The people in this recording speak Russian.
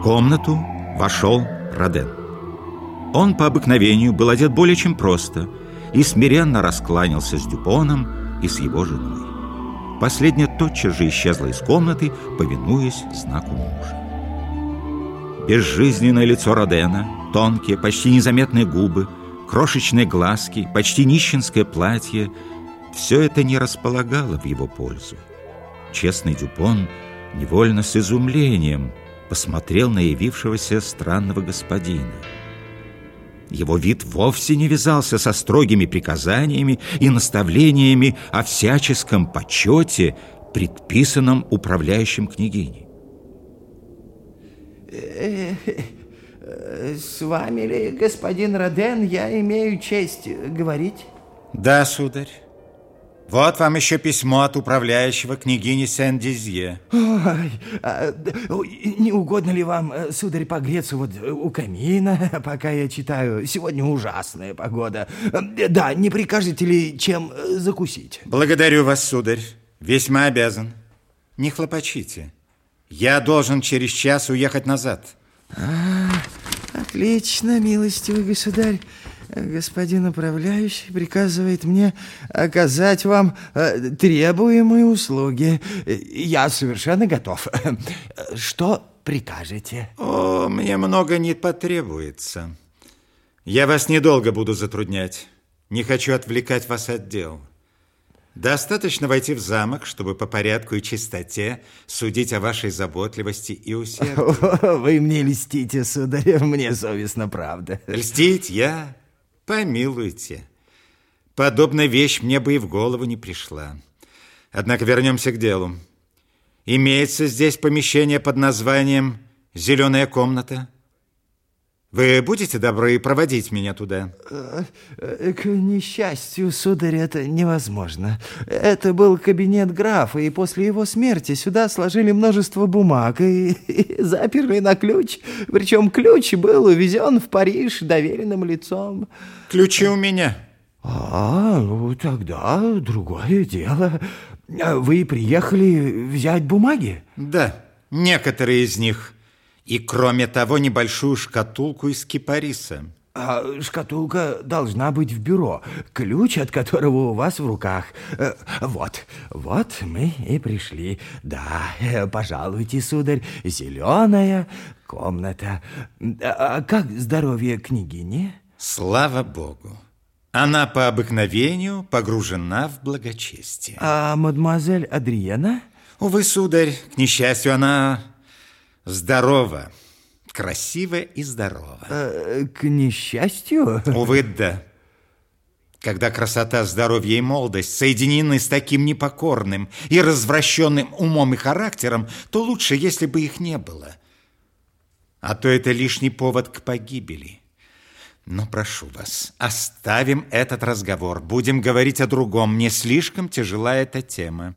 комнату вошел Роден. Он по обыкновению был одет более чем просто и смиренно раскланялся с Дюпоном и с его женой. Последняя тотчас же исчезла из комнаты, повинуясь знаку мужа. Безжизненное лицо Родена, тонкие, почти незаметные губы, крошечные глазки, почти нищенское платье — все это не располагало в его пользу. Честный Дюпон невольно с изумлением посмотрел на явившегося странного господина. Его вид вовсе не вязался со строгими приказаниями и наставлениями о всяческом почете, предписанном управляющим княгиней. С вами ли, господин Роден, я имею честь говорить? Да, сударь. Вот вам еще письмо от управляющего княгини Сен-Дизье. Ой, а, не угодно ли вам, э, сударь, погреться вот у камина, пока я читаю? Сегодня ужасная погода. Да, не прикажете ли чем э, закусить? Благодарю вас, сударь. Весьма обязан. Не хлопочите. Я должен через час уехать назад. А, отлично, милостивый государь. Господин управляющий приказывает мне оказать вам э, требуемые услуги. Я совершенно готов. Что прикажете? О, мне много не потребуется. Я вас недолго буду затруднять. Не хочу отвлекать вас от дел. Достаточно войти в замок, чтобы по порядку и чистоте судить о вашей заботливости и усердии. Вы мне льстите, сударь, мне совестно, правда. Льстить я? Помилуйте. Подобная вещь мне бы и в голову не пришла. Однако вернемся к делу. Имеется здесь помещение под названием «Зеленая комната». Вы будете добры проводить меня туда? Э, к несчастью, сударь, это невозможно. Это был кабинет графа, и после его смерти сюда сложили множество бумаг и, и заперли на ключ. Причем ключ был увезен в Париж доверенным лицом. Ключи у меня. А, ну тогда другое дело. Вы приехали взять бумаги? Да, некоторые из них. И, кроме того, небольшую шкатулку из кипариса. А шкатулка должна быть в бюро, ключ от которого у вас в руках. Э, вот, вот мы и пришли. Да, э, пожалуйте, сударь, зеленая комната. А как здоровье княгини? Слава богу. Она по обыкновению погружена в благочестие. А мадемуазель Адриена? Увы, сударь, к несчастью, она Здорово. Красиво и здорово. Э, к несчастью? Увы, да. Когда красота, здоровье и молодость соединены с таким непокорным и развращенным умом и характером, то лучше, если бы их не было. А то это лишний повод к погибели. Но прошу вас, оставим этот разговор. Будем говорить о другом. Мне слишком тяжела эта тема.